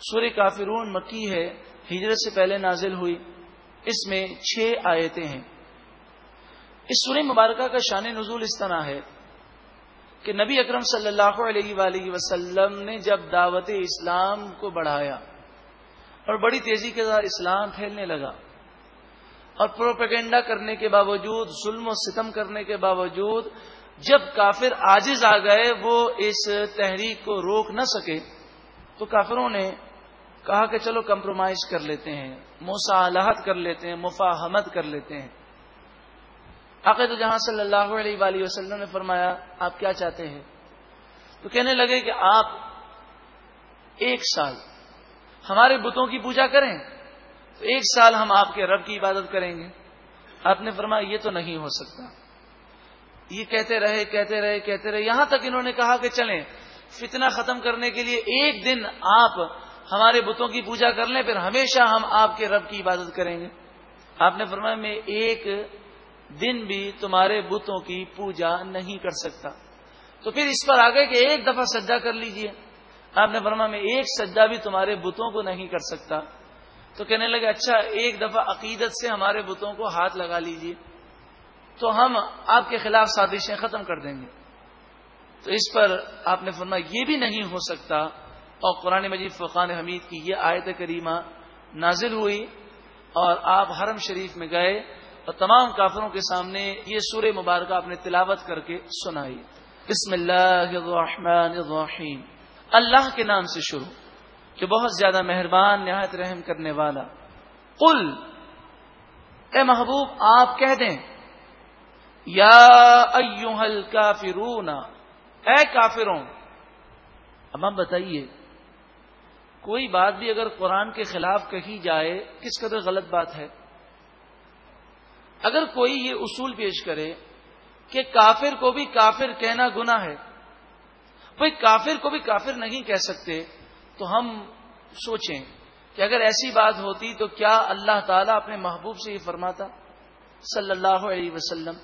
سور کافرون مکی ہے، ہجرت سے پہلے نازل ہوئی۔ اس میں چھ آیتیں ہیں۔ اس سورہ مبارکہ کا شان نزول اس طرح ہے کہ نبی اکرم صلی اللہ علیہ وآلہ وسلم نے جب دعوت اسلام کو بڑھایا اور بڑی تیزی کے ساتھ اسلام پھیلنے لگا اور پروپیگنڈا کرنے کے باوجود، ظلم و ستم کرنے کے باوجود جب کافر آجز آ گئے، وہ اس تحریک کو روک نہ سکے، تو کافروں نے کہا کہ چلو کمپرومائز کر لیتے ہیں مسالحت کر لیتے ہیں، مفاہمت کر لیتے ہیں۔ عقید جہاں صلی اللہ علیہ وآلہ وسلم نے فرمایا، آپ کیا چاہتے ہیں؟ تو کہنے لگے کہ آپ ایک سال ہمارے بتوں کی پوجا کریں، تو ایک سال ہم آپ کے رب کی عبادت کریں گے۔ آپ نے فرمایا، یہ تو نہیں ہو سکتا۔ یہ کہتے رہے کہتے رہے کہتے رہے۔ یہاں تک انہوں نے کہا کہ چلیں، فتنہ ختم کرنے کے لیے ایک دن آپ ہمارے بتوں کی پوجا کر لیں، پھر ہمیشہ ہم آپ کے رب کی عبادت کریں گے۔ آپ نے فرمایا، میں ایک دن بھی تمہارے بتوں کی پوجا نہیں کر سکتا۔ تو پھر اس پر آگے کہ ایک دفعہ سجا کر لیجیے۔ آپ نے فرمایا، میں ایک سجا بھی تمہارے بتوں کو نہیں کر سکتا۔ تو کہنے لگے اچھا ایک دفعہ عقیدت سے ہمارے بتوں کو ہاتھ لگا لیجیے۔ تو ہم آپ کے خلاف سازشیں ختم کر دیں گے۔ تو اس پر آپ نے فرمایا، یہ بھی نہیں ہو سکتا اور قرآن مجید فقان حمید کی یہ آیت کریمہ نازل ہوئی اور آپ حرم شریف میں گئے اور تمام کافروں کے سامنے یہ سور مبارکہ آپ نے تلاوت کر کے سنائی۔ بسم اللہ الرحمن الرحیم۔ اللہ کے نام سے شروع، جو بہت زیادہ مہربان، نہایت رحم کرنے والا۔ قل، اے محبوب، آپ کہہ دیں، یا ایوہ الکافرون اے کافروں، اب آپ بتائیے کوئی بات بھی اگر قرآن کے خلاف کہی جائے، کس قدر غلط بات ہے؟ اگر کوئی یہ اصول پیش کرے کہ کافر کو بھی کافر کہنا گنا ہے کوئی کافر کو بھی کافر نہیں کہہ سکتے، تو ہم سوچیں کہ اگر ایسی بات ہوتی تو کیا اللہ تعالیٰ اپنے محبوب سے یہ فرماتا؟ صلی اللہ علیہ وسلم۔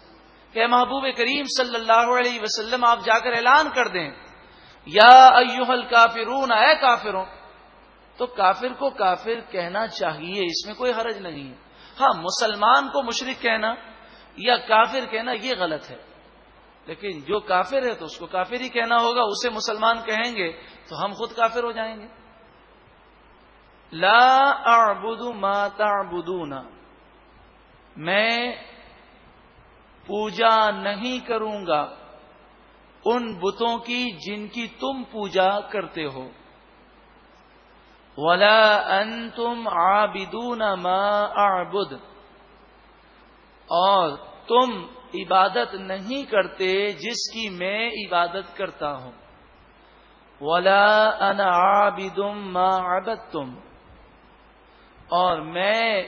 کہ محبوب کریم صلی اللہ علیہ وسلم، آپ جا کر اعلان کر دیں۔ یا ایوہ الکافرون اے کافروں تو کافر کو کافر کہنا چاہیے، اس میں کوئی حرج نہیں۔ ہے ہاں مسلمان کو مشرق کہنا یا کافر کہنا یہ غلط ہے۔ لیکن جو کافر ہے تو اس کو کافر ہی کہنا ہوگا، اسے مسلمان کہیں گے تو ہم خود کافر ہو جائیں گے۔ لا اعبد ما تعبدون۔ میں پوجا نہیں کروں گا ان بتوں کی جن کی تم پوجا کرتے ہو۔ ولا انتم عابدون ما اعبد اور تم عبادت نہیں کرتے جس کی میں عبادت کرتا ہوں۔ ولا انا عابد ما عبدتم۔ اور میں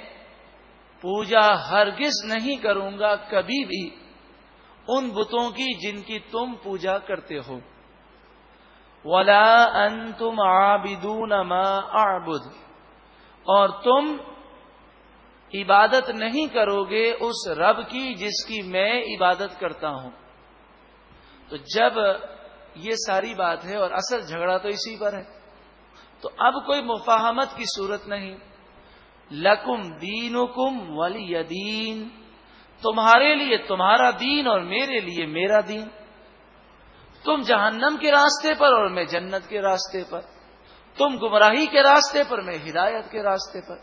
پوجا ہرگز نہیں کروں گا کبھی بھی ان بتوں کی جن کی تم پوجا کرتے ہو۔ ولا ان تم آبدون آبد اور تم عبادت نہیں کرو گے اس رب کی جس کی میں عبادت کرتا ہوں۔ تو جب یہ ساری بات ہے اور اصل جھگڑا تو اسی پر ہے۔ تو اب کوئی مفاہمت کی صورت نہیں۔ لکم دین ولی دین تمہارے لیے تمہارا دین اور میرے لیے میرا دین۔ تم جہنم کے راستے پر اور میں جنت کے راستے پر۔ تم گمراہی کے راستے پر، میں ہدایت کے راستے پر۔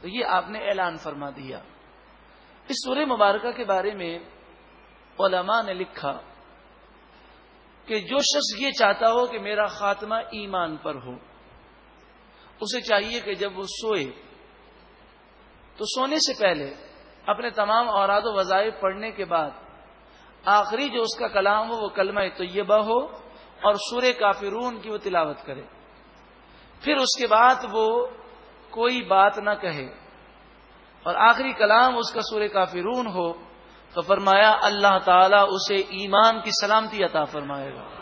تو یہ آپ نے اعلان فرما دیا۔ اس سورہ مبارکہ کے بارے میں علماء نے لکھا کہ جو شخص یہ چاہتا ہو کہ میرا خاتمہ ایمان پر ہو، اسے چاہیے کہ جب وہ سوئے، تو سونے سے پہلے اپنے تمام اوراد و وظائف پڑھنے کے بعد آخری جو اس کا کلام ہو وہ کلمہ طیبہ ہو اور سور کافرون کی وہ تلاوت کرے۔ پھر اس کے بعد وہ کوئی بات نہ کہے۔ اور آخری کلام اس کا سور کافرون ہو تو فرمایا اللہ تعالیٰ اسے ایمان کی سلامتی عطا فرمائے گا۔